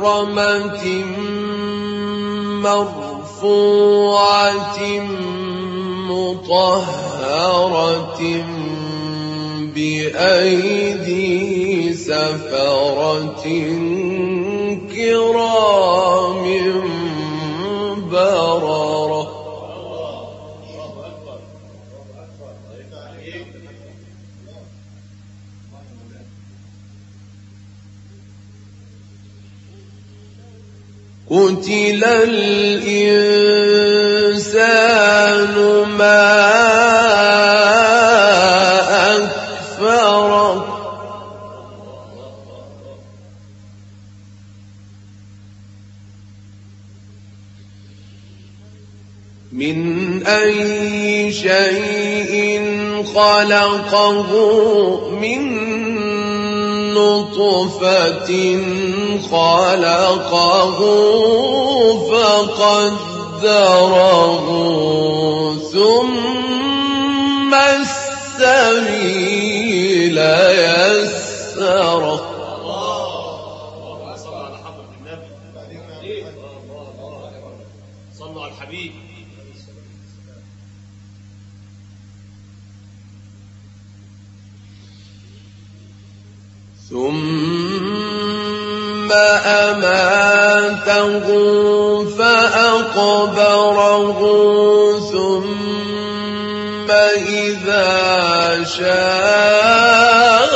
مكرمة مرفوعة مطهرة بأيدي سفرة كرام بررة قتل الإنسان ما أكفر من أي شيء خلقه من نطفة خلقه فقدره ثم السبيل يسره صلوا على الحبيب ثم أماته فأقبره ثم إذا شاء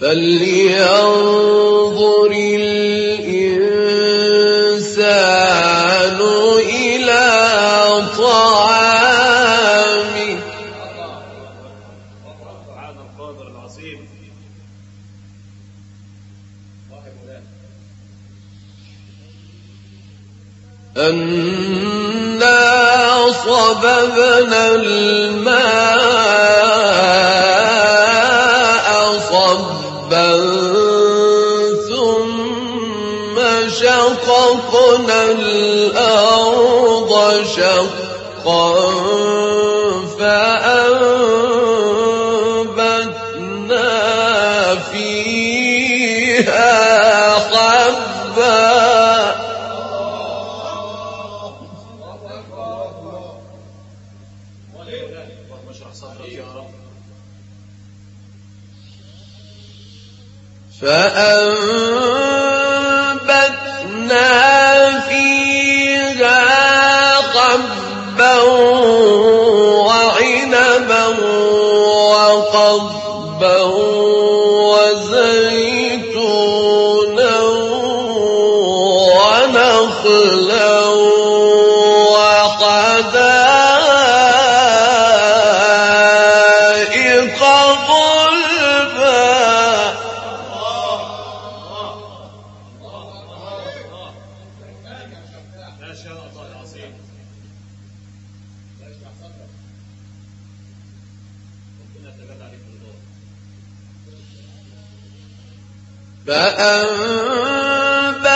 فلينظر الإنسان إلى طعامه. أنا صببنا الماء شقا فأنبتنا فيها حبا. فأنبتنا وعنبا وقبا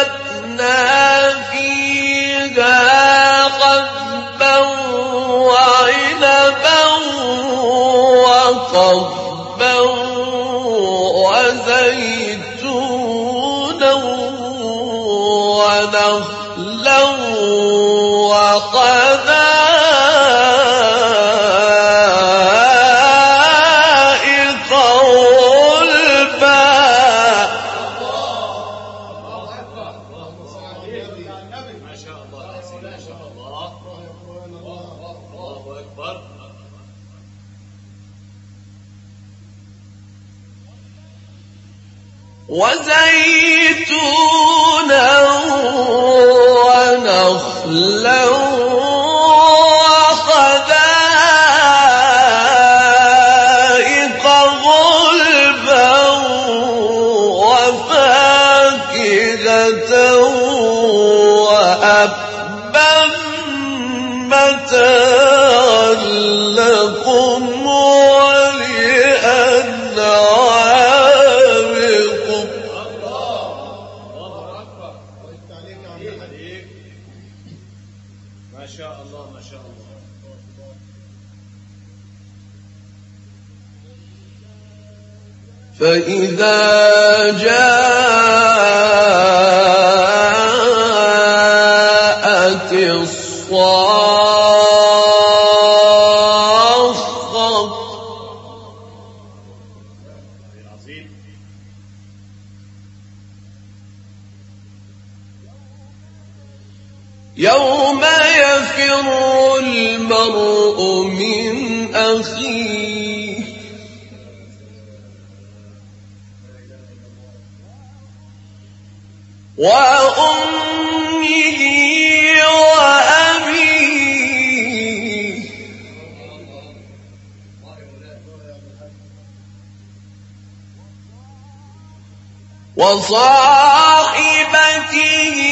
فأنبتنا فيها قبا وعنبا وقبا وزيتونا ونخلا وقدا وزيتونا ونخلا وأمه وأبيه. وصاحبته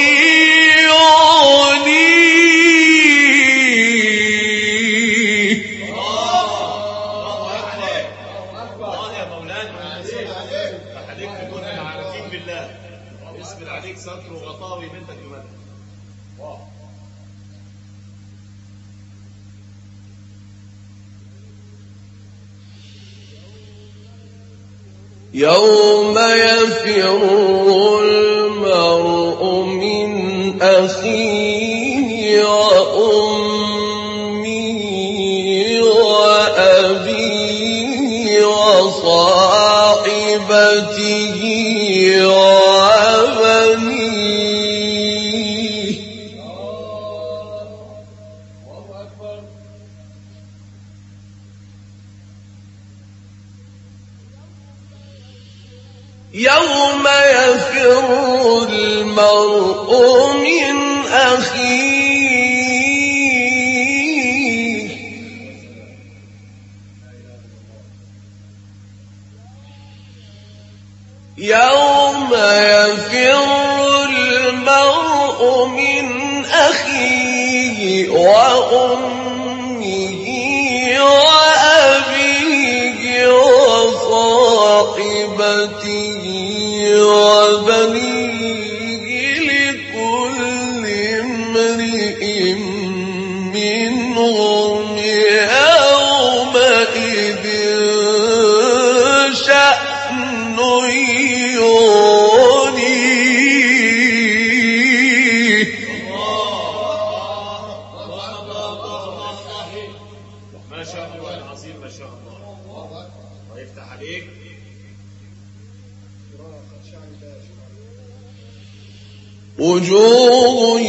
تكون العارفين بالله. عليك ستر وغطاوي بنتك يوم يفر المرء من أخيه. يوم يفر المرء من أخيه. وأمه الله يفتح عليك. وجوه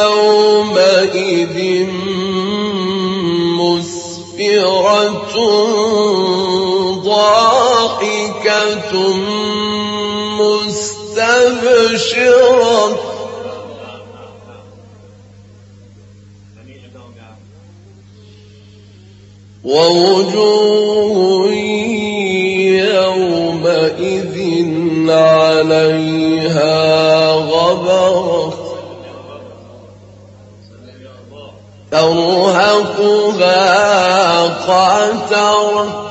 يومئذ مسفرة ضاحكة مستبشرة. ووجوه يومئذ عليها غبرة ترهقها قترة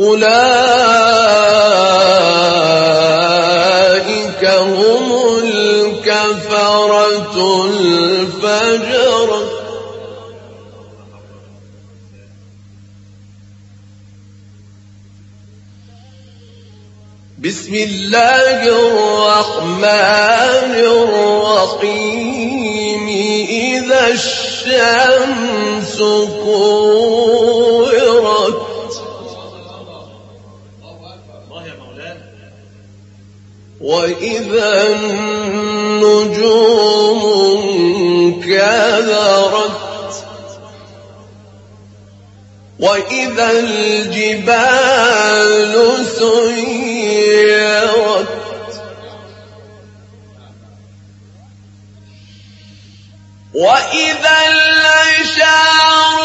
أولئك الله الرحمن الرحيم. إذا الشمس كورت. وإذا النجوم انكدرت. وإذا الجبال سيرت. وإذا العشار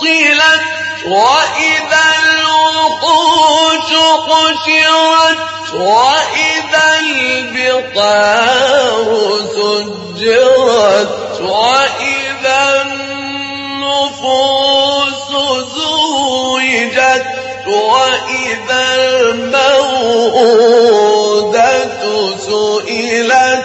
طلت وإذا الوحوش حشرت وإذا البقار سجرت وإذا النفوس زوجت وإذا الموءودة سئلت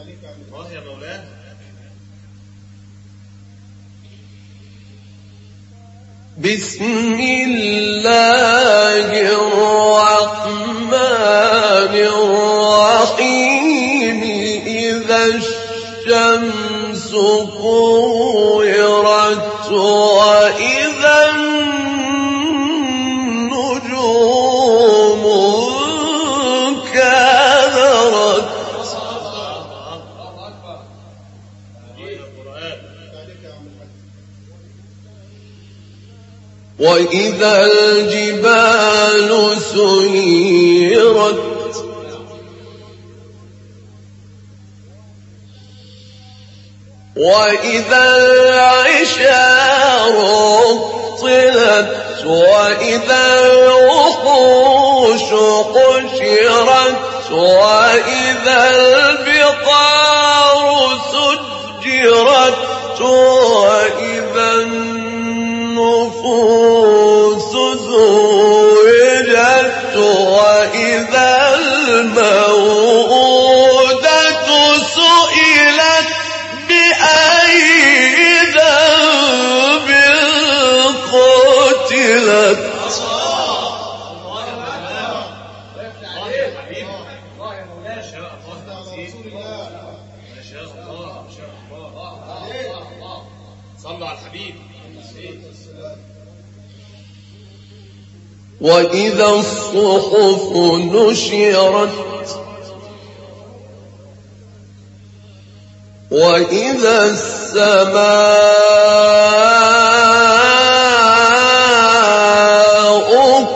الله يا مولانا. بسم الله وإذا الجبال سيرت وإذا العشار طلت وإذا الوحوش قشرت وإذا البقار سجرت وإذا الصحف نشرت وإذا السماء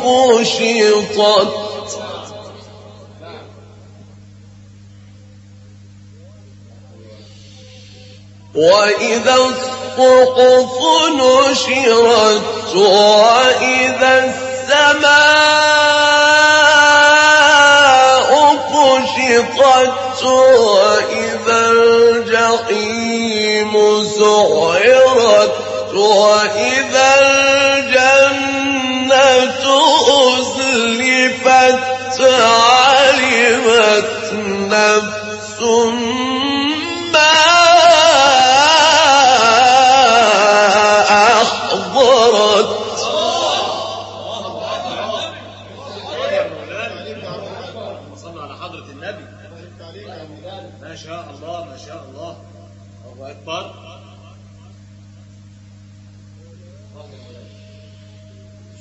كشطت وإذا الصحف نشرت وإذا السماء كشطت وإذا الجحيم سعرت وإذا الجنة أزلفت علمت نفس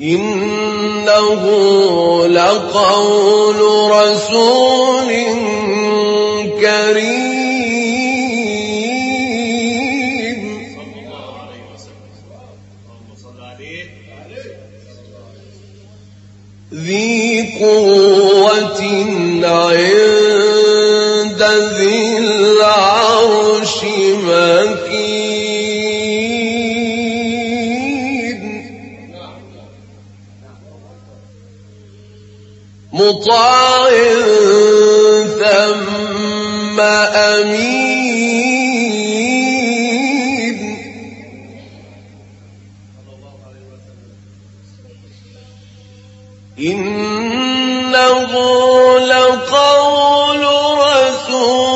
إنه لقول رسول كريم. ذي قوة عند ذي العرش من مطاع ثم أمين. إنه لقول رسول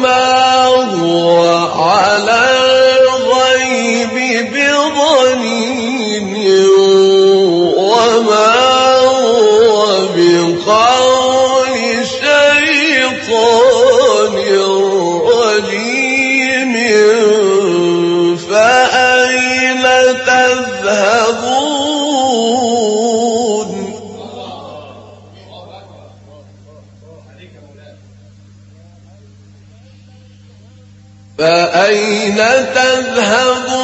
وما تذهب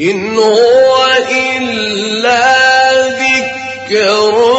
إن هو إلا ذكر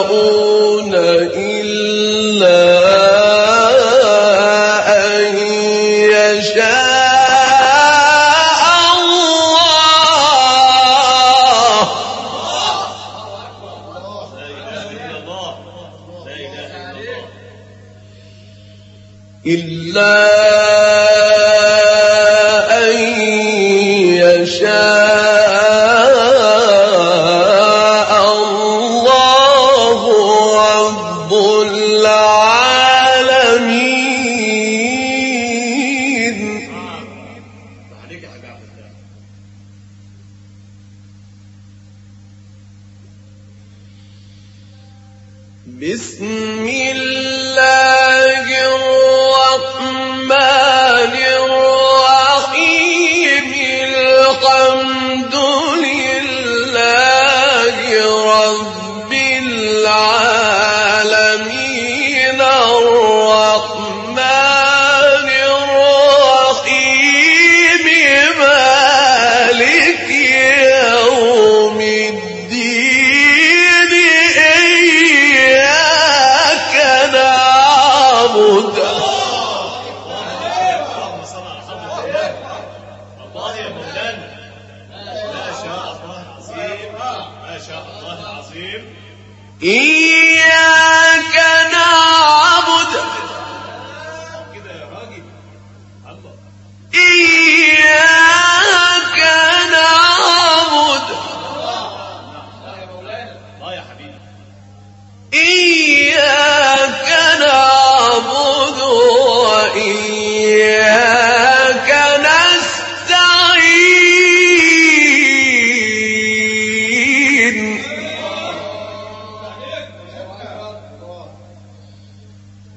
يشاءون إلا أن يشاء الله. إلا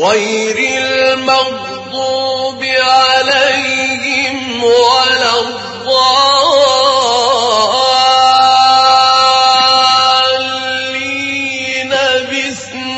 غير المغضوب عليهم ولا الضالين بسم